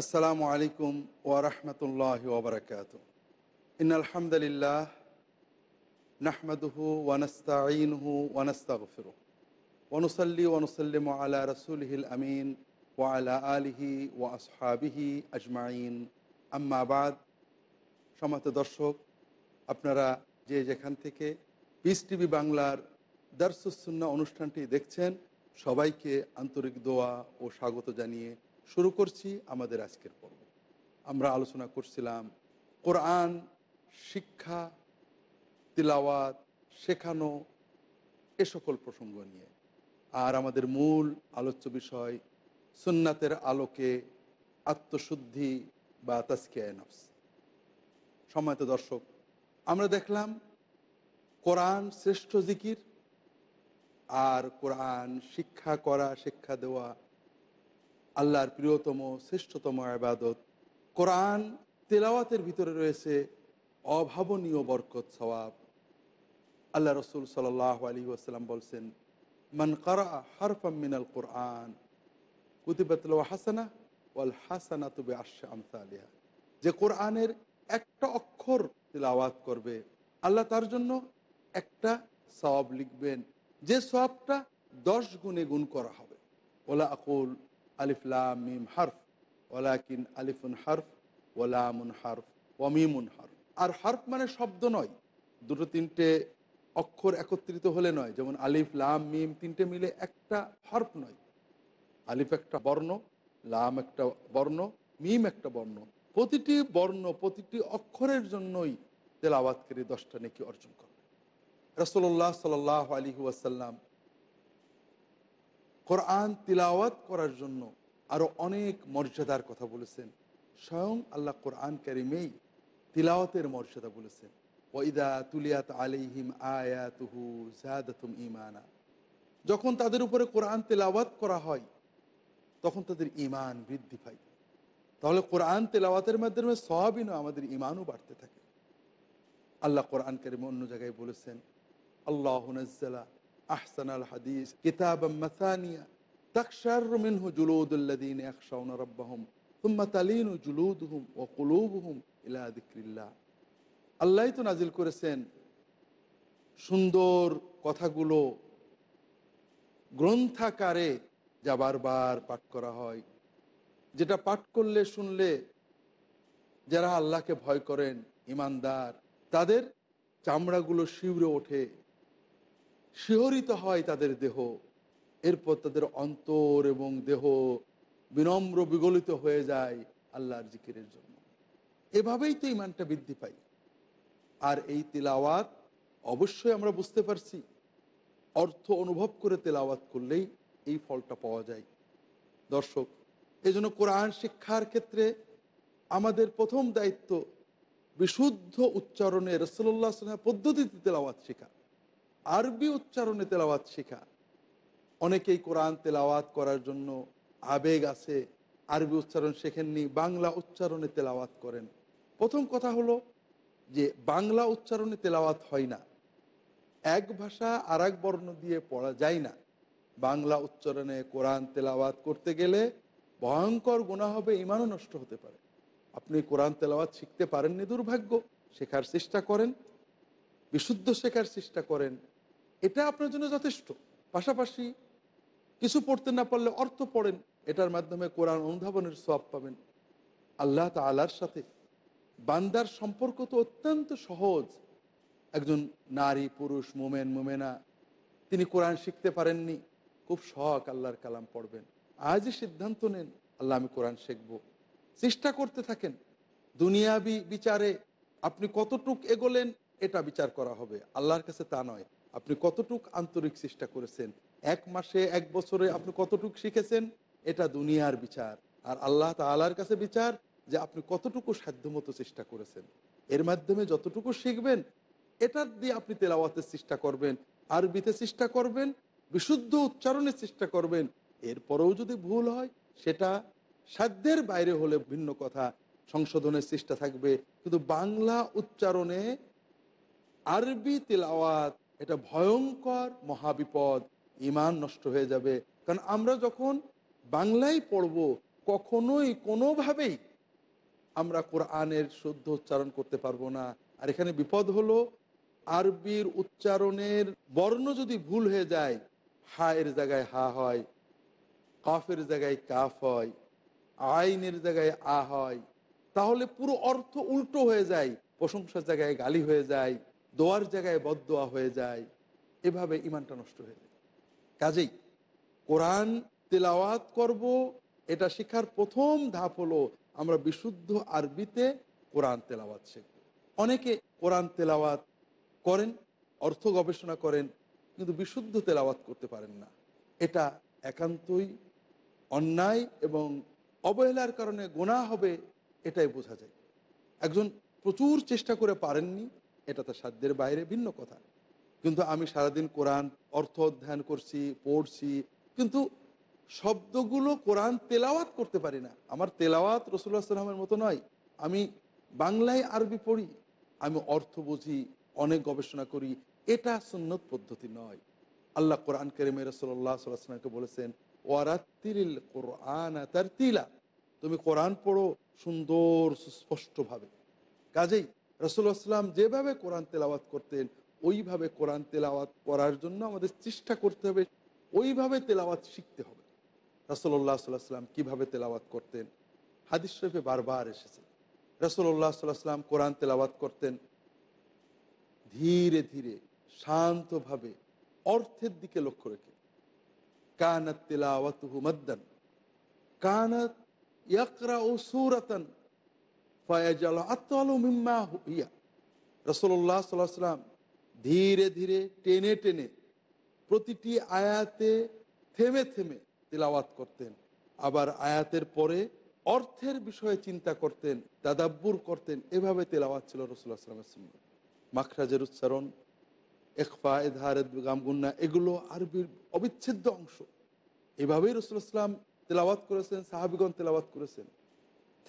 আসসালামু আলাইকুম ওরহমতুল্লাহ ওবরকাত ইন আলহামদুলিল্লাহ নাহমদহু ওয়ানস্তাইনহু ওয়ানস্তাগফিরু ওয়ানুসাল্লি ওয়ানুসাল্লিম আলা রসুলহিল আমিন ওয়ালা আলিহি ওয়া আসহাবিহি আজমাইন। আম্মাবাদ সমাত দর্শক, আপনারা যে যেখান থেকে পিস টিভি বাংলার দার্সুসুন্না অনুষ্ঠানটি দেখছেন, সবাইকে আন্তরিক দোয়া ও স্বাগত জানিয়ে শুরু করছি আমাদের আজকের পর্ব। আমরা আলোচনা করছিলাম কোরআন, শিক্ষা, তিলাওয়াত, শেখানো, এ সকল প্রসঙ্গ নিয়ে। আর আমাদের মূল আলোচ্য বিষয় সুন্নাতের আলোকে আত্মশুদ্ধি বা তাস্কিয়ায় নফস। সময়ত দর্শক, আমরা দেখলাম কোরআন শ্রেষ্ঠ জিকির আর কোরআন শিক্ষা করা, শিক্ষা দেওয়া আল্লাহর প্রিয়তম, শ্রেষ্ঠতম আবাদত। কোরআন তেলাওয়াতের ভিতরে রয়েছে অভাবনীয় বরকত, সওয়াব। আল্লাহ রসুল সাল আলী আসাল্লাম বলছেন, মান কারা হারফাম মিনাল কোরআন কুতিবাতল হাসানা ওয়াল হাসানা তুবে আশা আমসালিয়া যে কোরআনের একটা অক্ষর তেলাওয়াত করবে, আল্লাহ তার জন্য একটা সওয়াব লিখবেন। যে সওয়াবটা দশ গুণে গুণ করা হবে। ওলা আকুল আলিফলাম মিম, হারফ। ওলাকিন আলিফুন হারফ ওলামুন হারফ ওমিমুন হারফ। আর হারফ মানে শব্দ নয়। দুটো তিনটে অক্ষর একত্রিত হলে নয়। যেমন আলিফ, লাম, মিম তিনটে মিলে একটা হরফ নয়। আলিফ একটা বর্ণ, লাম একটা বর্ণ, মিম একটা বর্ণ। প্রতিটি বর্ণ, প্রতিটি অক্ষরের জন্যই তেলাওয়াতকারী দশটা নেকি অর্জন করবে। রসল্লাহ সাল আলী ওয়াসাল্লাম কোরআন তিলাওয়াত করার জন্য আরও অনেক মর্যাদার কথা বলেছেন। স্বয়ং আল্লাহ কোরআন কারিমেই তিলাওয়াতের মর্যাদা বলেছেন। ওইদা তুলিয়াত আলিহিম আয়াতুহু জাদাতুম ইমানা যখন তাদের উপরে কোরআন তেলাওয়াত করা হয়, তখন তাদের ইমান বৃদ্ধি পায়। তাহলে কোরআন তেলাওয়াতের মাধ্যমে সবই নয়, আমাদের ইমানও বাড়তে থাকে। আল্লাহ কোরআন কারিমে অন্য জায়গায় বলেছেন, আল্লাহ নজ্জালা আহসানাল হাদিস কিতাব মাসানিয়া তাকশার মিনহু জুলুদুল্লাদিন একশাউন রব্বাহম হুম্মা তালিনু জুলুদহুম ও কুলুবহুম ইলা দিক্রিল্লাহ আল্লাহ তো নাজিল করেছেন সুন্দর কথাগুলো, গ্রন্থাকারে যা বারবার পাঠ করা হয়। যেটা পাঠ করলে, শুনলে যারা আল্লাহকে ভয় করেন, ইমানদার, তাদের চামড়াগুলো শিউরে ওঠে। শিহরিত হয় তাদের দেহ। এরপর তাদের অন্তর এবং দেহ বিনম্র বিগলিত হয়ে যায় আল্লাহর জিকিরের জন্য। এভাবেই তো ইমানটা বৃদ্ধি পাই আর এই তেলাওয়াত অবশ্যই আমরা বুঝতে পারছি। অর্থ অনুভব করে তেলাওয়াত করলেই এই ফলটা পাওয়া যায়। দর্শক এই জন্য কোরআন শিক্ষার ক্ষেত্রে আমাদের প্রথম দায়িত্ব বিশুদ্ধ উচ্চারণে রসল্লাহ পদ্ধতিতে তেলাওয়াত শেখা। আরবি উচ্চারণে তেলাওয়াত শেখা। অনেকেই কোরআন তেলাওয়াত করার জন্য আবেগ আছে, আরবি উচ্চারণ শেখেননি, বাংলা উচ্চারণে তেলাওয়াত করেন। প্রথম কথা হলো যে, বাংলা উচ্চারণে তেলাওয়াত হয় না। এক ভাষা আর বর্ণ দিয়ে পড়া যায় না। বাংলা উচ্চারণে কোরআন তেলাওয়াত করতে গেলে ভয়ঙ্কর গুণা হবে, ইমানও নষ্ট হতে পারে। আপনি কোরআন তেলাওয়াত শিখতে পারেননি, দুর্ভাগ্য। শেখার চেষ্টা করেন, বিশুদ্ধ শেখার চেষ্টা করেন এটা আপনার জন্য যথেষ্ট। পাশাপাশি কিছু পড়তে না পারলে অর্থ পড়েন, এটার মাধ্যমে কোরআন অনুধাবনের সব পাবেন। আল্লাহ তালার সাথে বান্দার সম্পর্ক তো অত্যন্ত সহজ। একজন নারী, পুরুষ, মোমেন, মোমেনা, তিনি কোরআন শিখতে পারেননি, খুব শখ আল্লাহর কালাম পড়বেন। আজই সিদ্ধান্ত নেন, আল্লাহ আমি কোরআন শিখব। চেষ্টা করতে থাকেন, দুনিয়াবি বিচারে আপনি কতটুক এগোলেন, এটা বিচার করা হবে। আল্লাহর কাছে তা নয় আপনি কতটুক আন্তরিক চেষ্টা করেছেন? এক মাসে, এক বছরে আপনি কতটুক শিখেছেন? এটা দুনিয়ার বিচার। আর আল্লাহ তালার কাছে বিচার যে আপনি কতটুকু সাধ্যমতো চেষ্টা করেছেন। এর মাধ্যমে যতটুকু শিখবেন, এটার দিয়ে আপনি তেলাওয়াতের চেষ্টা করবেন, আরবিতে চেষ্টা করবেন, বিশুদ্ধ উচ্চারণের চেষ্টা করবেন। এরপরেও যদি ভুল হয়, সেটা সাধ্যের বাইরে হলে ভিন্ন কথা, সংশোধনের চেষ্টা থাকবে। কিন্তু বাংলা উচ্চারণে আরবি তেলাওয়াত এটা ভয়ঙ্কর মহাবিপদ, ইমান নষ্ট হয়ে যাবে। কারণ আমরা যখন বাংলায় পড়ব, কখনোই কোনোভাবেই আমরা কোরআনের শুদ্ধ উচ্চারণ করতে পারব না। আর এখানে বিপদ হলো, আরবির উচ্চারণের বর্ণ যদি ভুল হয়ে যায়, হা এর জায়গায় হা হয় কাফের জায়গায় কাফ হয় আইনের জায়গায় আ হয়, তাহলে পুরো অর্থ উল্টো হয়ে যায়, প্রশংসার জায়গায় গালি হয়ে যায়। দোয়ার জায়গায় বদোয়া হয়ে যায়, এভাবে ইমানটা নষ্ট হয়ে যায়। কাজেই কোরআন তেলাওয়াত করব, এটা শেখার প্রথম ধাপ হলো আমরা বিশুদ্ধ আরবিতে কোরআন তেলাওয়াত শিখব। অনেকে কোরআন তেলাওয়াত করেন, অর্থ গবেষণা করেন, কিন্তু বিশুদ্ধ তেলাওয়াত করতে পারেন না। এটা একান্তই অন্যায় এবং অবহেলার কারণে গোনা হবে, এটাই বোঝা যায়। একজন প্রচুর চেষ্টা করে পারেননি এটা তো সাধ্যের বাইরে ভিন্ন কথা। কিন্তু আমি সারাদিন কোরআন, অর্থ অধ্যয়ন করছি, পড়ছি, কিন্তু শব্দগুলো কোরআন তেলাওয়াত করতে পারি না। আমার তেলাওয়াত রসুল্লাহ সাল্লামের মতো নয়। আমি বাংলায় আরবি পড়ি, আমি অর্থ বুঝি, অনেক গবেষণা করি, এটা সুন্নত পদ্ধতি নয়। আল্লাহ কোরআন কেরিমে রসল্লাহ সাল্লামকে বলেছেন ওয়ারাত্তিল কোরআন তার তিলা তুমি কোরআন পড়ো সুন্দর, সুস্পষ্টভাবে। কাজেই রসুল্লাহাম যেভাবে কোরআন তেলাওয়াত করতেন, ওইভাবে কোরআন তেলাওয়াত করার জন্য আমাদের চেষ্টা করতে হবে, ওইভাবে তেলাওয়াত শিখতে হবে। রসল্লাহ সাল্লাহ সাল্লাম কীভাবে তেলাওয়াত করতেন? হাদিস শরীফে বারবার এসেছে। রসল্লাহ সাল্লাহ সাল্লাম কোরআন তেলাওয়াত করতেন। ধীরে ধীরে, শান্তভাবে, অর্থের দিকে লক্ষ্য রেখে। কানাত তেলাওয়াত হুমদ্দান কানাত ইয়াকরা ও সুরাতান। ফয়াজাল আত্মালু মিম্মা হুইয়া। রসল্লাহ সাল্লাহ সাল্লাম ধীরে ধীরে টেনে টেনে প্রতিটি আয়াতে থেমে থেমে তিলাওয়াত করতেন। আবার আয়াতের পরে অর্থের বিষয়ে চিন্তা করতেন দাদাব্বুর করতেন, এভাবে তেলাওয়াত ছিল রসুল্লাহ সাল্লামের সঙ্গে মাখরাজের উচ্চারণ একফা এধারে গামগুন্না, এগুলো আরবির অবিচ্ছেদ্য অংশ। এভাবেই রসুলাম তেলাওয়াত করেছেন, সাহাবিগণ তেলাওয়াত করেছেন।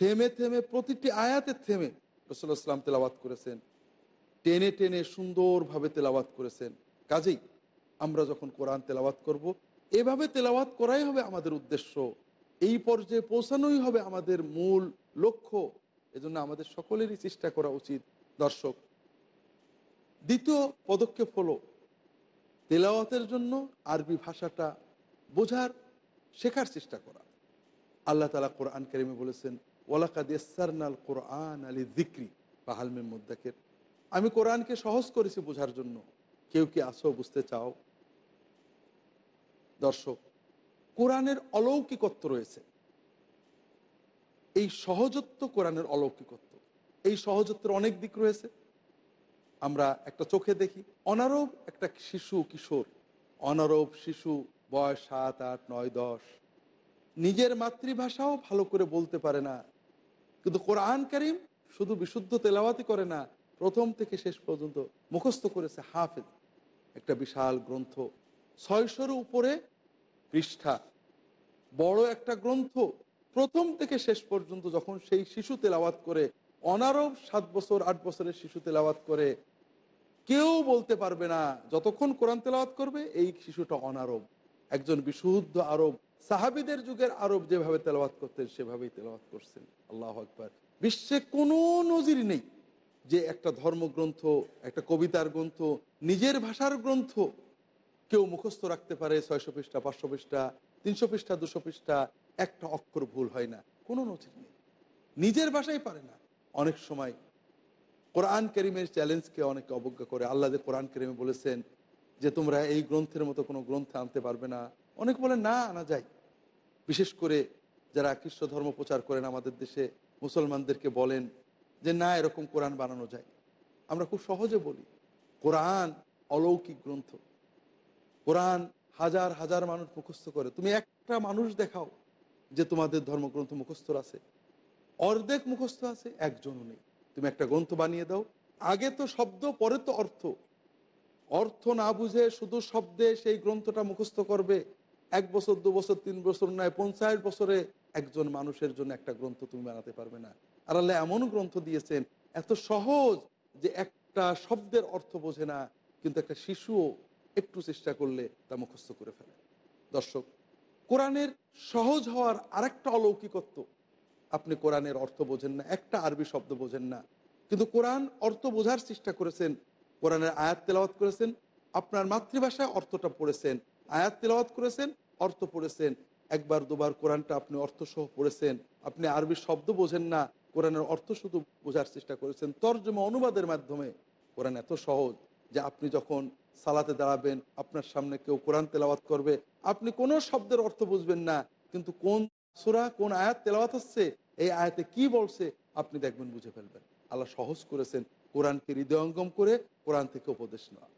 থেমে থেমে প্রতিটি আয়াতে থেমে রসুল্লাহ সাল্লাম তেলাওয়াত করেছেন। টেনে টেনে সুন্দরভাবে তেলাওয়াত করেছেন। কাজেই আমরা যখন কোরআন তেলাওয়াত করব, এভাবে তেলাওয়াত করাই হবে আমাদের উদ্দেশ্য। এই পর্যায়ে পৌঁছানোই হবে আমাদের মূল লক্ষ্য। এজন্য আমাদের সকলেরই চেষ্টা করা উচিত, দর্শক। দ্বিতীয় পদক্ষেপ হলো তেলাওয়াতের জন্য আরবি ভাষাটা বোঝার, শেখার চেষ্টা করা। আল্লাহ তালা কোরআন কারিমে বলেছেন ওলাকাদ কোরআন আলী দিক্রি বাহালমের মদ্দাকের। আমি কোরআনকে সহজ করেছি বোঝার জন্য। কেউ কি আসো বুঝতে চাও? দর্শক, কোরআনের অলৌকিকত্ব রয়েছে। এই সহজত্ব কোরআনের অলৌকিকত্ব। এই সহজত্বের অনেক দিক রয়েছে। আমরা একটা চোখে দেখি অনারব একটা শিশু কিশোর। অনারব শিশু, বয়স সাত, আট, নয়, দশ। নিজের মাতৃভাষাও ভালো করে বলতে পারে না। কিন্তু কোরআন করিম শুধু বিশুদ্ধ তেলাওয়াতি করে না, প্রথম থেকে শেষ পর্যন্ত মুখস্থ করেছে হাফেজ। একটা বিশাল গ্রন্থ। ছয়শোর উপরে পৃষ্ঠা। বড় একটা গ্রন্থ। প্রথম থেকে শেষ পর্যন্ত যখন সেই শিশু তেলাওয়াত করে, অনারব সাত বছর, আট বছরের শিশু তেলাওয়াত করে, কেউ বলতে পারবে না, যতক্ষণ কোরআন তেলাওয়াত করবে, এই শিশুটা অনারব। একজন বিশুদ্ধ আরব সাহাবিদের যুগের আরব যেভাবে তেলাওয়াত করতেন, সেভাবেই তেলাওয়াত করছেন। আল্লাহ আকবর। বিশ্বে কোনো নজির নেই যে একটা ধর্মগ্রন্থ, একটা কবিতার গ্রন্থ, নিজের ভাষার গ্রন্থ কেউ মুখস্থ রাখতে পারে ছয়শো পৃষ্ঠা, পাঁচশো পৃষ্ঠা, তিনশো পৃষ্ঠা, দুশো পৃষ্ঠা, একটা অক্ষর ভুল হয় না। কোনো নজির নেই। নিজের ভাষাই পারে না। অনেক সময় কোরআন করিমের চ্যালেঞ্জকে অনেকে অবজ্ঞা করে। আল্লাহ কোরআন করিমে বলেছেন যে তোমরা এই গ্রন্থের মতো কোনো গ্রন্থ আনতে পারবে না। অনেক বলে, না আনা যায় বিশেষ করে যারা খ্রিস্ট ধর্ম প্রচার করেন, আমাদের দেশে মুসলমানদেরকে বলেন যে, না, এরকম কোরআন বানানো যায় আমরা খুব সহজে বলি, কোরআন অলৌকিক গ্রন্থ। কোরআন হাজার হাজার মানুষ মুখস্থ করে। তুমি একটা মানুষ দেখাও যে, তোমাদের ধর্মগ্রন্থ মুখস্থ আছে। অর্ধেক মুখস্থ আছে, একজনও নেই। তুমি একটা গ্রন্থ বানিয়ে দাও। আগে তো শব্দ, পরে তো অর্থ। অর্থ না বুঝে শুধু শব্দে সেই গ্রন্থটা মুখস্থ করবে। এক বছর, দু বছর, তিন বছর নয়, পঞ্চাশ বছরে একজন মানুষের জন্য একটা গ্রন্থ তুমি বানাতে পারবে না। আর আল্লাহ এমন গ্রন্থ দিয়েছেন, এত সহজ যে একটা শব্দের অর্থ বোঝে না, কিন্তু একটা শিশুও একটু চেষ্টা করলে তা মুখস্থ করে ফেলে। দর্শক, কোরআনের সহজ হওয়ার আরেকটা অলৌকিকত্ব, আপনি কোরআনের অর্থ বোঝেন না, একটা আরবি শব্দ বোঝেন না। কিন্তু কোরআন অর্থ বোঝার চেষ্টা করেছেন, কোরআনের আয়াত তেলাওয়াত করেছেন, আপনার মাতৃভাষায় অর্থটা পড়েছেন আয়াত তেলাওয়াত করেছেন, অর্থ পড়েছেন। একবার, দুবার কোরআনটা আপনি অর্থসহ পড়েছেন। আপনি আরবি শব্দ বোঝেন না, কোরআনের অর্থ শুধু বোঝার চেষ্টা করেছেন। তর্জমা অনুবাদের মাধ্যমে। কোরআন এত সহজ যে আপনি যখন সালাতে দাঁড়াবেন, আপনার সামনে কেউ কোরআন তেলাওয়াত করবে, আপনি কোনো শব্দের অর্থ বুঝবেন না, কিন্তু কোন সুরা, কোন আয়াত তেলাওয়াত হচ্ছে, এই আয়াতে কি বলছে, আপনি দেখবেন, বুঝে ফেলবেন। আল্লাহ সহজ করেছেন কোরআনকে হৃদয়ঙ্গম করে কোরআন থেকে উপদেশ নেওয়া।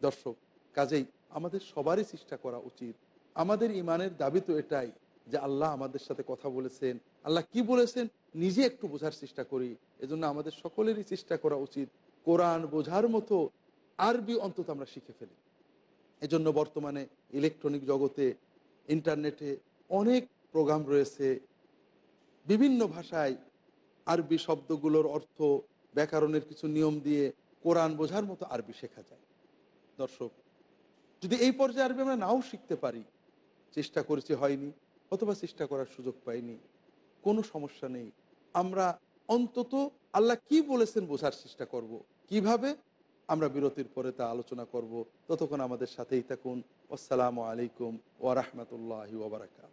দর্শক, কাজেই আমাদের সবারই চেষ্টা করা উচিত। আমাদের ইমানের দাবি তো এটাই যে আল্লাহ আমাদের সাথে কথা বলেছেন। আল্লাহ কি বলেছেন? নিজে একটু বোঝার চেষ্টা করি। এজন্য আমাদের সকলেরই চেষ্টা করা উচিত। কোরআন বোঝার মতো আরবি অন্তত আমরা শিখে ফেলি। এজন্য বর্তমানে ইলেকট্রনিক জগতে, ইন্টারনেটে অনেক প্রোগ্রাম রয়েছে। বিভিন্ন ভাষায় আরবি শব্দগুলোর অর্থ, ব্যাকরণের কিছু নিয়ম দিয়ে কোরআন বোঝার মতো আরবি শেখা যায়। দর্শক যদি এই পর্যায়ে আরবি আমরা নাও শিখতে পারি, চেষ্টা করেছি, হয়নি, অথবা চেষ্টা করার সুযোগ পাইনি, কোনো সমস্যা নেই। আমরা অন্তত আল্লাহ কি বলেছেন বোঝার চেষ্টা করব। কীভাবে? আমরা বিরতির পরে তা আলোচনা করব। ততক্ষণ আমাদের সাথেই থাকুন। আসসালামু আলাইকুম ওয়ারহমতুল্লাহ ওবরাকাত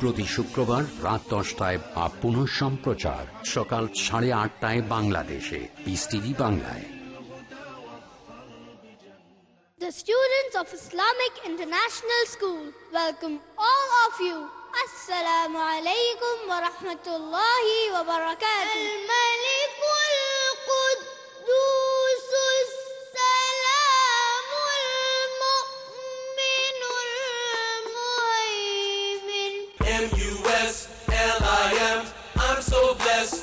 প্রতি শুক্রবার রাত দশটায় বা পুনঃ সম্প্রচার সকাল সাড়ে আটটায় বাংলাদেশে পিস টিভি বাংলায় The students of Islamic International School welcome all of you. Assalamu alaikum wa rahmatullahi wa barakatuh.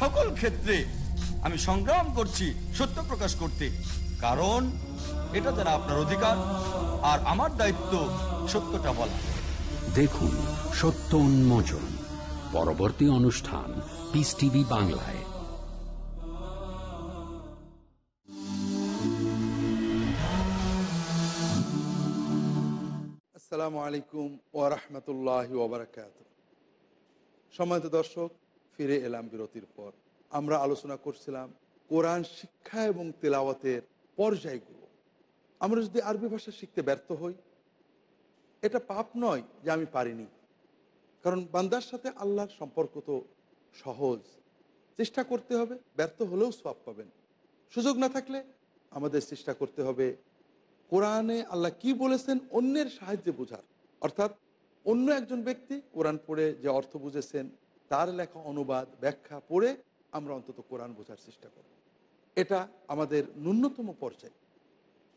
সকল ক্ষেত্রে আমি সংগ্রাম করছি সত্য প্রকাশ করতে। কারণ এটা তারা আপনার অধিকার আর আমার দায়িত্ব সত্যটা বলা। দেখুন সত্য উন্মোচন পরবর্তী অনুষ্ঠান পিস টিভি বাংলায়। আসসালামু আলাইকুম ওরহমতুল্লাহ ওবরাকাত সম্মানিত দর্শক ফিরে এলাম বিরতির পর। আমরা আলোচনা করছিলাম কোরআন শিক্ষা এবং তেলাওয়াতের পর্যায়গুলো। আমরা যদি আরবি ভাষা শিখতে ব্যর্থ হই, এটা পাপ নয় যে আমি পারিনি। কারণ বান্দার সাথে আল্লাহর সম্পর্ক তো সহজ। চেষ্টা করতে হবে, ব্যর্থ হলেও সব পাবেন। সুযোগ না থাকলে আমাদের চেষ্টা করতে হবে কোরআনে আল্লাহ কি বলেছেন অন্যের সাহায্যে বোঝার। অর্থাৎ অন্য একজন ব্যক্তি কোরআন পড়ে যে অর্থ বুঝেছেন তার লেখা অনুবাদ, ব্যাখ্যা পড়ে আমরা অন্তত কোরআন বোঝার চেষ্টা করব। এটা আমাদের ন্যূনতম পর্যায়ে।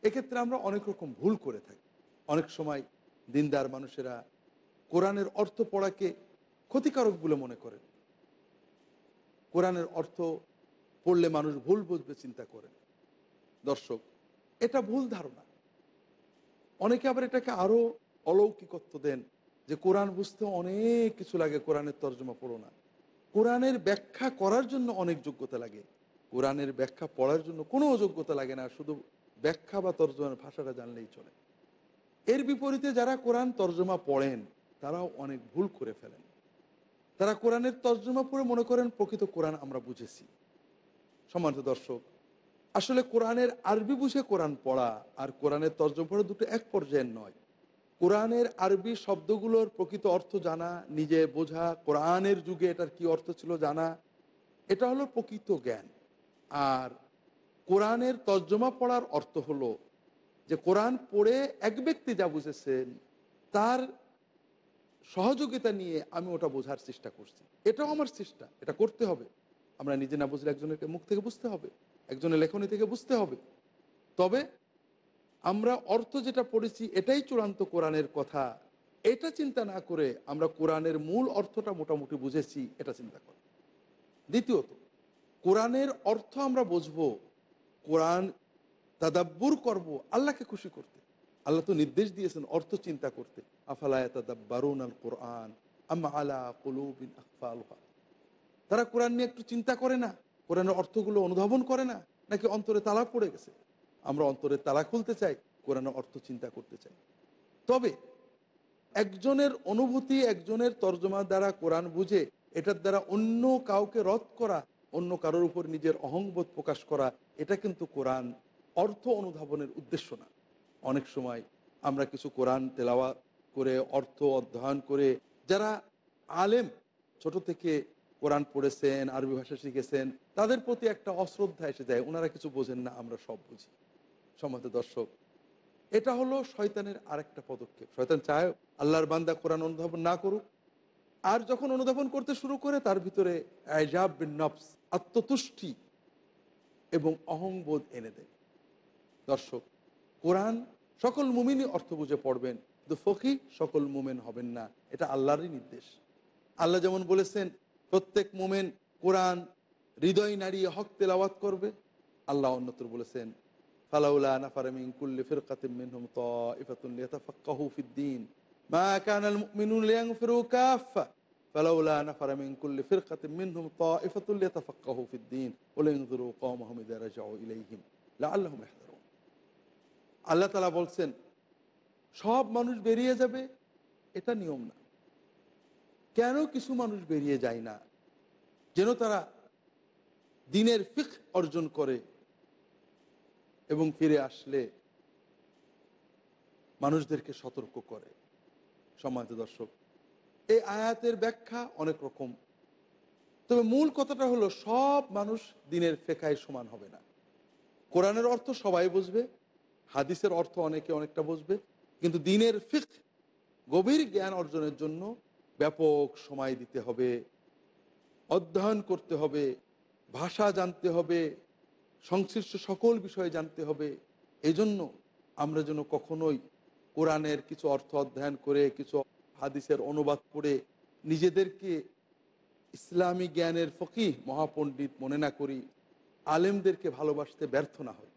এক্ষেত্রে আমরা অনেক রকম ভুল করে থাকি। অনেক সময় দিনদার মানুষেরা কোরআনের অর্থ পড়াকে ক্ষতিকারক বলে মনে করেন। কোরআনের অর্থ পড়লে মানুষ ভুল বুঝবে, চিন্তা করেন। দর্শক, এটা ভুল ধারণা। অনেকে আবার এটাকে আরও অলৌকিকত্ব দেন। যে কোরআন বুঝতে অনেক কিছু লাগে, কোরআনের তর্জমা পড়ো না। কোরআনের ব্যাখ্যা করার জন্য অনেক যোগ্যতা লাগে। কোরআনের ব্যাখ্যা পড়ার জন্য কোনো যোগ্যতা লাগে না, শুধু ব্যাখ্যা বা তর্জমার ভাষাটা জানলেই চলে। এর বিপরীতে যারা কোরআন তর্জমা পড়েন, তারাও অনেক ভুল করে ফেলেন। তারা কোরআনের তর্জমা পড়ে মনে করেন, প্রকৃত কোরআন আমরা বুঝেছি। সম্মানিত দর্শক, আসলে কোরআনের আরবি বুঝে কোরআন পড়া আর কোরআনের তর্জমা পড়া দুটো এক পর্যায়ের নয়। কোরআনের আরবি শব্দগুলোর প্রকৃত অর্থ জানা, নিজে বোঝা, কোরআনের যুগে এটার কি অর্থ ছিল জানা, এটা হলো প্রকৃত জ্ঞান। আর কোরআনের তর্জমা পড়ার অর্থ হলো যে কোরআন পড়ে এক ব্যক্তি যা বুঝেছেন, তার সহযোগিতা নিয়ে আমি ওটা বোঝার চেষ্টা করছি। এটাও আমার চেষ্টা, এটা করতে হবে। আমরা নিজে না বুঝলে একজনের মুখ থেকে বুঝতে হবে, একজনের লেখনী থেকে বুঝতে হবে। তবে আমরা অর্থ যেটা পড়েছি, এটাই চূড়ান্ত কোরআনের কথা। এটা চিন্তা না করে আমরা কোরআনের মূল অর্থটা মোটামুটি বুঝেছি, এটা চিন্তা করি। দ্বিতীয়ত, কোরআনের অর্থ আমরা বুঝব, কোরআন তাদাব্বুর করব, আল্লাহকে খুশি করতে। আল্লাহ তো নির্দেশ দিয়েছেন অর্থ চিন্তা করতে। আফালায় তাদাব্বারুন আল কোরআন আলা কলুবিন তারা কোরআন নিয়ে একটু চিন্তা করে না? কোরআনের অর্থগুলো অনুধাবন করে না? নাকি অন্তরে তালা পড়ে গেছে? আমরা অন্তরে তালা খুলতে চাই, কোরআনের অর্থ চিন্তা করতে চাই। তবে একজনের অনুভূতি, একজনের তর্জমা দ্বারা কোরআন বুঝে, এটার দ্বারা অন্য কাউকে রদ করা, অন্য কারোর উপর নিজের অহংবোধ প্রকাশ করা, এটা কিন্তু কোরআন অর্থ অনুধাবনের উদ্দেশ্য না। অনেক সময় আমরা কিছু কোরআন তেলাওয়া করে, অর্থ অধ্যয়ন করে, যারা আলেম, ছোট থেকে কোরআন পড়েছেন, আরবি ভাষা শিখেছেন, তাদের প্রতি একটা অশ্রদ্ধা এসে যায়, ওনারা কিছু বোঝেন না, আমরা সব বুঝি। সম্মত দর্শক, এটা হলো শয়তানের আরেকটা পদক্ষেপ। শয়তান চায় আল্লাহর বান্দা কোরআন অনুধাবন না করুক, আর যখন অনুধাবন করতে শুরু করে তার ভিতরে আত্মতুষ্টি এবং অহংবোধ এনে দেয়। দর্শক, কোরআন সকল মুমিনই অর্থ বুঝে পড়বেন, কিন্তু ফকি সকল মুমেন হবেন না, এটা আল্লাহরই নির্দেশ। আল্লাহ যেমন বলেছেন, প্রত্যেক মোমেন কোরআন হৃদয় নাড়িয়ে হক তেলাওয়াত করবে, আল্লাহ অন্যত্র বলেছেন ফালাউলা নাফারামিন কুল্লি ফিরকাতিম মিনহুম তাইফাতুন লিয়াতাফাক্কাহু ফিদ-দীন মা কানা আল-মুমিনুন লিয়ানফিরু কাফা ফালাউলা নাফারা মিন কুল্লি ফিরকাতিন মিনহুম তাইফাতুন লিয়াতাফাক্কাহু ফিদ-দীন ওয়া লিয়ানযুরু কওমাহুম ইযা রাজাউ ইলাইহিম লাআল্লাহুম ইয়াহদারুন আল্লাহ তাআলা বলছেন, সব মানুষ বেরিয়ে যাবে? এটা নিয়ম না। কেন কিছু মানুষ বেরিয়ে যায় না? যেন তারা দিনের ফিক অর্জন করে এবং ফিরে আসলে মানুষদেরকে সতর্ক করে। সম্মানিত দর্শক, এই আয়াতের ব্যাখ্যা অনেক রকম। তবে মূল কথাটা হলো, সব মানুষ দিনের ফেকায় সমান হবে না। কোরআনের অর্থ সবাই বুঝবে, হাদিসের অর্থ অনেকে অনেকটা বুঝবে, কিন্তু দিনের ফিক, গভীর জ্ঞান অর্জনের জন্য ব্যাপক সময় দিতে হবে, অধ্যয়ন করতে হবে, ভাষা জানতে হবে সংশ্লিষ্ট সকল বিষয়ে জানতে হবে। এজন্য আমরা যেন কখনোই কোরআনের কিছু অর্থ অধ্যয়ন করে, কিছু হাদিসের অনুবাদ করে নিজেদেরকে ইসলামী জ্ঞানের ফকিহ মহাপণ্ডিত মনে না করি, আলেমদেরকে ভালোবাসতে ব্যর্থ না হয়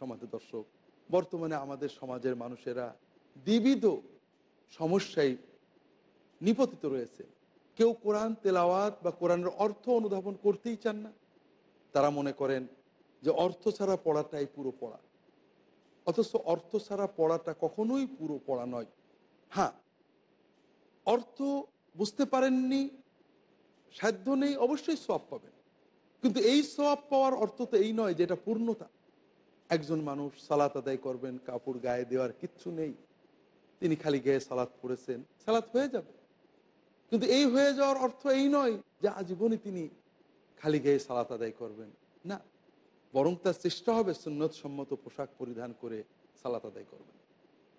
সমাজে দর্শক, বর্তমানে আমাদের সমাজের মানুষেরা বিবিধ সমস্যায় নিপতিত রয়েছে। কেউ কোরআন তেলাওয়াত বা কোরআনের অর্থ অনুধাবন করতেই চান না। তারা মনে করেন যে অর্থ ছাড়া পড়াটাই পুরো পড়া। অথচ অর্থ ছাড়া পড়াটা কখনোই পুরো পড়া নয়। হ্যাঁ অর্থ বুঝতে পারেননি, সাধ্য নেই, অবশ্যই সব পাবেন। কিন্তু এই সব পাওয়ার অর্থ তো এই নয় যে এটা পূর্ণতা। একজন মানুষ সালাত আদায় করবেন, কাপড় গায়ে দেওয়ার কিচ্ছু নেই। তিনি খালি গায়ে সালাত পড়েছেন, সালাত হয়ে যাবে। কিন্তু এই হয়ে যাওয়ার অর্থ এই নয় যে আজীবনই তিনি খালি গায়ে সালাত আদায় করবেন। না। বরং তার চেষ্টা হবে সুন্নত সম্মত পোশাক পরিধান করে সালাত আদায় করবেন।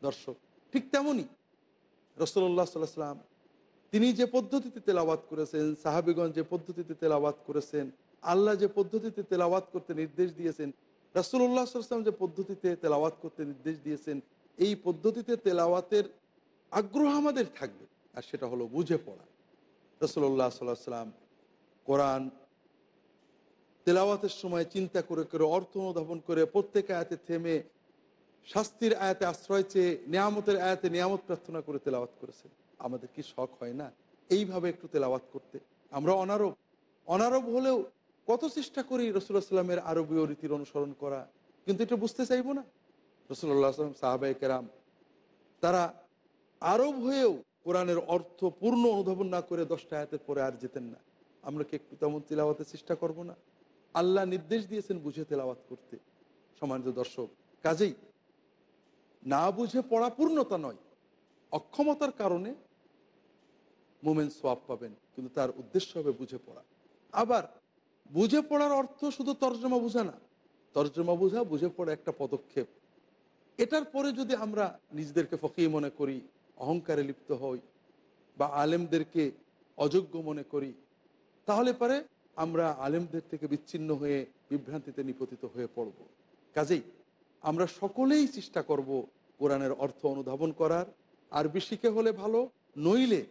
দর্শক, ঠিক তেমনই রসল্লাহ সাল্লাহ সাল্লাম তিনি যে পদ্ধতিতে তেলাওয়াত করেছেন সাহাবিগঞ্জ যে পদ্ধতিতে তেলাওয়াত করেছেন, আল্লাহ যে পদ্ধতিতে তেলাওয়াত করতে নির্দেশ দিয়েছেন রাসুল্লাহ সাল্লাম যে পদ্ধতিতে তেলাওয়াত করতে নির্দেশ দিয়েছেন, এই পদ্ধতিতে তেলাওয়াতের আগ্রহ আমাদের থাকবে। আর সেটা হলো বুঝে পড়া। রসুল্লাহ সাল্লাহ সাল্লাম কোরআন তেলাওয়াতের সময় চিন্তা করে করে, অর্থ অনুধাবন করে, প্রত্যেক আয়াতে থেমে, শাস্তির আয়াতে আশ্রয় চেয়ে, নিয়ামতের আয়াতে নিয়ামত প্রার্থনা করে তেলাওয়াত করেছেন। আমাদের কি শখ হয় না? এইভাবে একটু তেলাওয়াত করতে। আমরা অনারব। অনারব হলেও কত চেষ্টা করি রসুল্লাহ সাল্লামের আরবীয় রীতির অনুসরণ করা। কিন্তু এটা বুঝতে চাইব না। রসুল্লাহ সাল্লাম সাহাবাই কেরাম, তারা আরব হয়েও কোরআনের অর্থ পূর্ণ অনুধাবন না করে দশটা আয়াতের পরে আর যেতেন না। আমরা কি একটু তেমন তেলাওয়াতের চেষ্টা করব না? আল্লাহ নির্দেশ দিয়েছেন বুঝে তেলাওয়াত করতে। সমাজ দর্শক, কাজেই না বুঝে পড়া পূর্ণতা নয়, অক্ষমতার কারণে মোমেন সোয়াব পাবেন, কিন্তু তার উদ্দেশ্য হবে বুঝে পড়া। আবার বুঝে পড়ার অর্থ শুধু তর্জমা বোঝা না, তর্জমা বোঝা, বুঝে পড়া একটা পদক্ষেপ। এটার পরে যদি আমরা নিজেদেরকে ফকিয়ে মনে করি, অহংকারে লিপ্ত হই বা আলেমদেরকে অযোগ্য মনে করি, তাহলে পরে আমরা আলেমদের থেকে বিচ্ছিন্ন হয়ে বিভ্রান্তিতে নিপতিত হয়ে পড়ব। কাজেই আমরা সকলেই চেষ্টা করব কোরআনের অর্থ অনুধাবন করার। আর শিখে হলে ভালো, নইলে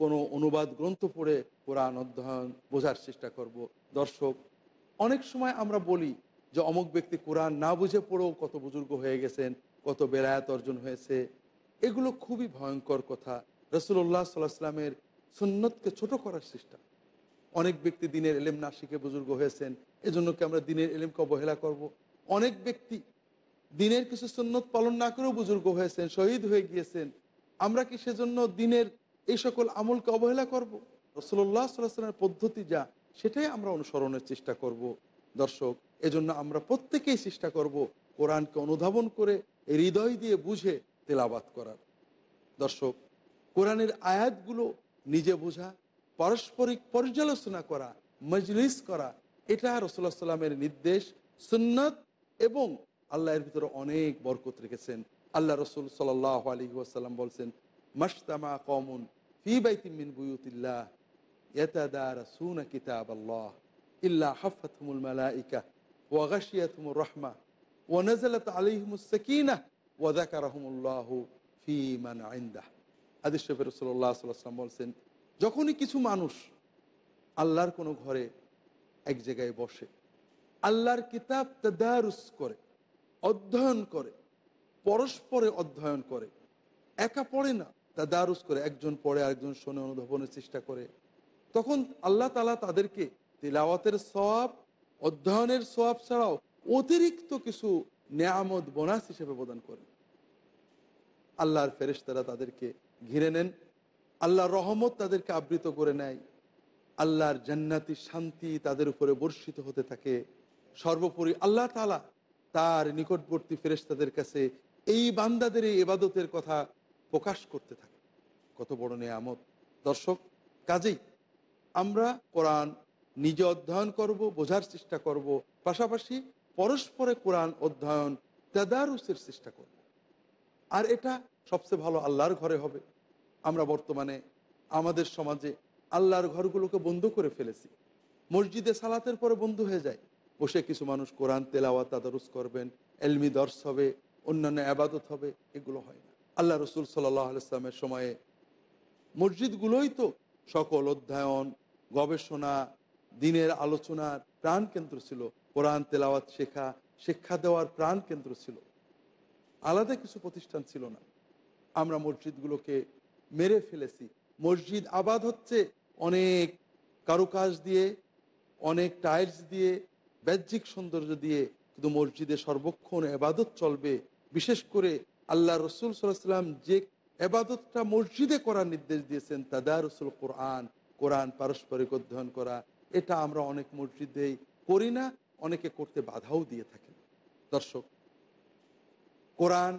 কোনো অনুবাদ গ্রন্থ পড়ে কোরআন অধ্যয়ন বোঝার চেষ্টা করব। দর্শক, অনেক সময় আমরা বলি যে অমুক ব্যক্তি কোরআন না বুঝে পড়েও কত বুজুর্গ হয়ে গেছেন, কত বেলায়াত অর্জন হয়েছে। এগুলো খুবই ভয়ঙ্কর কথা। রসুল্লাহ সাল্লাহ সাল্লামের সুন্নতকে ছোট করার চেষ্টা। অনেক ব্যক্তি দিনের এলেম না শিখে বুজুর্গ হয়েছেন, এজন্য কি আমরা দিনের এলেমকে অবহেলা করব। অনেক ব্যক্তি দিনের কিছু সুন্নত পালন না করেও বুজুর্গ হয়েছেন, শহীদ হয়ে গিয়েছেন আমরা কি সেজন্য দিনের এই সকল আমলকে অবহেলা করব। রসল্লাহ সাল্লামের পদ্ধতি যা, সেটাই আমরা অনুসরণের চেষ্টা করব। দর্শক, এজন্য আমরা প্রত্যেকেই চেষ্টা করব কোরআনকে অনুধাবন করে, হৃদয় দিয়ে বুঝে তেলাবাত করার দর্শক, কোরআনের আয়াতগুলো নিজে বোঝা পারস্পরিক পর্যালোচনা করা, মজলিস করা, এটা রসুল্লাহ সাল্লামের নির্দেশ, সুন্নত এবং আল্লাহর ভিতরে অনেক বরকত রেখেছেন। আল্লাহ রসুল সাল আলী ওয়াসাল্লাম বলছেন মাস্তামা কমন ফি বাইতিমিন বুয়ুতিল্লাহ, ইয়াতাদারাসুনা কিতাব আল্লাহ ইল্লা হাফাতহুমুল মালাইকা, ওয়া গাশিয়াতহুমুর রাহমা, ওয়া নাযালাত আলাইহিমুস সাকিনাহ ওয়া যাকারাহুমুল্লাহু ফি মান ইনদাহ। হাদিস শরীফে রাসূলুল্লাহ সাল্লাল্লাহু আলাইহি বলছেন যখনই কিছু মানুষ আল্লাহর কোনো ঘরে এক জায়গায় বসে, আল্লাহর কিতাব তাদারুস করে, অধ্যয়ন করে, পরস্পরে অধ্যয়ন করে, একা পড়ে না, তাদারুস করে, একজন পড়ে, আরেকজন শোনে, অনুধাবনের চেষ্টা করে, তখন আল্লাহ তালা তাদেরকে তিলাওয়াতের সব অধ্যয়নের সব ছাড়াও অতিরিক্ত কিছু নেয়ামত, বোনাস হিসেবে প্রদান করেন। আল্লাহর ফেরেশতারা তাদেরকে ঘিরে নেন। আল্লাহর রহমত তাদেরকে আবৃত করে নেয়। আল্লাহর জান্নাতি শান্তি তাদের উপরে বর্ষিত হতে থাকে। সর্বোপরি আল্লাহ তালা তার নিকটবর্তী ফেরেশতাদের কাছে এই বান্দাদের এই এবাদতের কথা প্রকাশ করতে থাকে। কত বড় নেয়ামত। দর্শক, কাজেই আমরা কোরআন নিজে অধ্যয়ন করব, বোঝার চেষ্টা করব, পাশাপাশি পরস্পরে কোরআন অধ্যয়ন, তেদারুসের চেষ্টা করব। আর এটা সবচেয়ে ভালো আল্লাহর ঘরে হবে। আমরা বর্তমানে আমাদের সমাজে আল্লাহর ঘরগুলোকে বন্ধ করে ফেলেছি। মসজিদে সালাতের পরে বন্ধ হয়ে যায়। বসে কিছু মানুষ কোরআন তেলাওয়া তাদারুস করবেন, এলমি দর্শ হবে, অন্যান্য আবাদত হবে, এগুলো হয় না। আল্লাহ রসুল সাল্লাহ আলাইসলামের সময়ে মসজিদগুলোই তো সকল অধ্যয়ন, গবেষণা, দিনের আলোচনার প্রাণ কেন্দ্র ছিল। কোরআন, তেলাওয়াত শেখা শিক্ষা দেওয়ার প্রাণ কেন্দ্র ছিল। আলাদা কিছু প্রতিষ্ঠান ছিল না। আমরা মসজিদগুলোকে মেরে ফেলেছি। মসজিদ আবাদ হচ্ছে অনেক কারুকাজ দিয়ে, অনেক টাইলস দিয়ে, বাহ্যিক সৌন্দর্য দিয়ে কিন্তু মসজিদে সর্বক্ষণ এবাদত চলবে। বিশেষ করে আল্লাহ রসুল সাল্লাম যে এবাদতটা মসজিদে করার নির্দেশ দিয়েছেন তাদা রসুল কোরআন কোরআন পারস্পরিক অধ্যয়ন করা, এটা আমরা অনেক মসজিদেই করি না, অনেকে করতে বাধাও দিয়ে থাকেন। দর্শক, কোরআন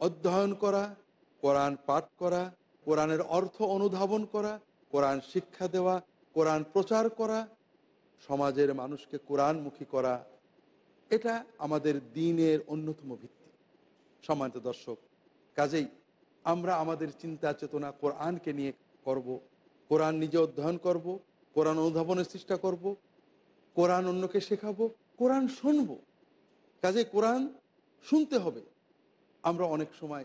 অধ্যয়ন করা, কোরআন পাঠ করা কোরআনের অর্থ অনুধাবন করা, কোরআন শিক্ষা দেওয়া, কোরআন প্রচার করা, সমাজের মানুষকে কোরআনমুখী করা, এটা আমাদের দিনের অন্যতম ভিত্তি। সম্মানিত দর্শক, কাজেই আমরা আমাদের চিন্তা চেতনা কোরআনকে নিয়ে করব, কোরআন নিজে অধ্যয়ন করব, কোরআন অনুধাবনের চেষ্টা করব, কোরআন অন্যকে শেখাবো, কোরআন শুনব। কাজে কোরআন শুনতে হবে। আমরা অনেক সময়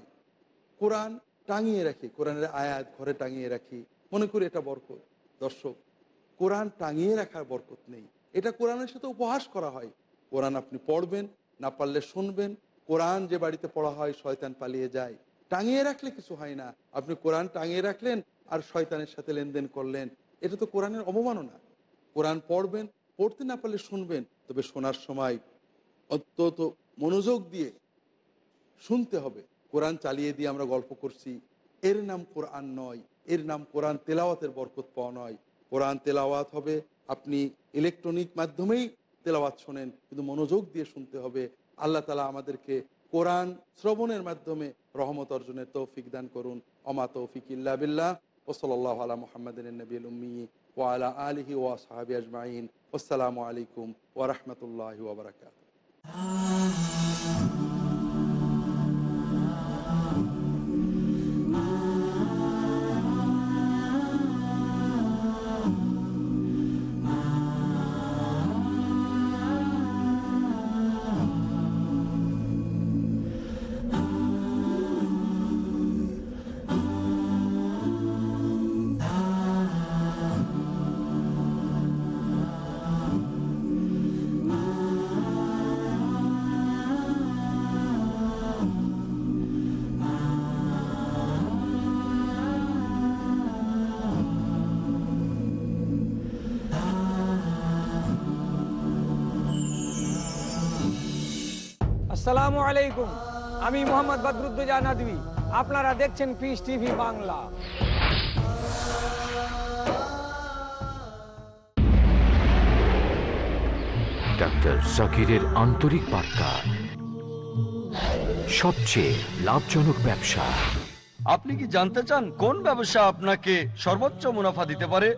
কোরআন টাঙিয়ে রাখি, কোরআনের আয়াত ঘরে টাঙিয়ে রাখি। মনে করি এটা বরকত। দর্শক, কোরআন টাঙিয়ে রাখার বরকত নেই। এটা কোরআনের সাথে উপহাস করা হয়। কোরআন আপনি পড়বেন, না পারলে শুনবেন। কোরআন যে বাড়িতে পড়া হয়, শয়তান পালিয়ে যায়। টাঙিয়ে রাখলে কিছু হয় না। আপনি কোরআন টাঙিয়ে রাখলেন আর শয়তানের সাথে লেনদেন করলেন। এটা তো কোরআনের অবমাননা। কোরআন পড়বেন, পড়তে না পারলে শুনবেন। তবে শোনার সময় অত্যন্ত মনোযোগ দিয়ে শুনতে হবে। কোরআন চালিয়ে দিয়ে আমরা গল্প করছি। এর নাম কোরআন নয়, এর নাম কোরআন তেলাওয়াতের বরকত পাওয়া নয়। কোরআন তেলাওয়াত হবে, আপনি ইলেকট্রনিক মাধ্যমেই তেলাওয়াত শোনেন, কিন্তু মনোযোগ দিয়ে শুনতে হবে। আল্লাহ তালা আমাদেরকে কোরআন শ্রবণের মাধ্যমে রহমত অর্জনের তৌফিক দান করুন। অমা তৌফিক ইল্লা বিল্লাহ ওসলাল্লাহ আলা মোহাম্মদিন নবী উম্মি ওয়ালা আলহি ওয়া সাহাবি আজমাইন। আসসালামু আলাইকুম ওরহমতুল্লাহ ওবরাকাত আসসালামু আলাইকুম। আমি মোহাম্মদ বদরুদ্দোজা নদী আপনারা দেখছেন পিস টিভি বাংলা। ডাক্তার জাকিরের আন্তরিক বার্তা। সবচেয়ে লাভজনক ব্যবসা। আপনি কি জানতে চান কোন ব্যবসা আপনাকে সর্বোচ্চ মুনাফা দিতে পারে?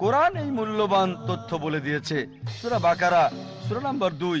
কোরআন এই মূল্যবান তথ্য বলে দিয়েছে। সুরা বাকারা সুরা নম্বর দুই।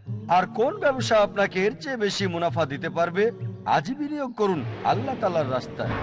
আর কোন ব্যবসা আপনাকে এর চেয়ে বেশি মুনাফা দিতে পারবে? আজই বিনিয়োগ করুন আল্লাহ তালার রাস্তায়।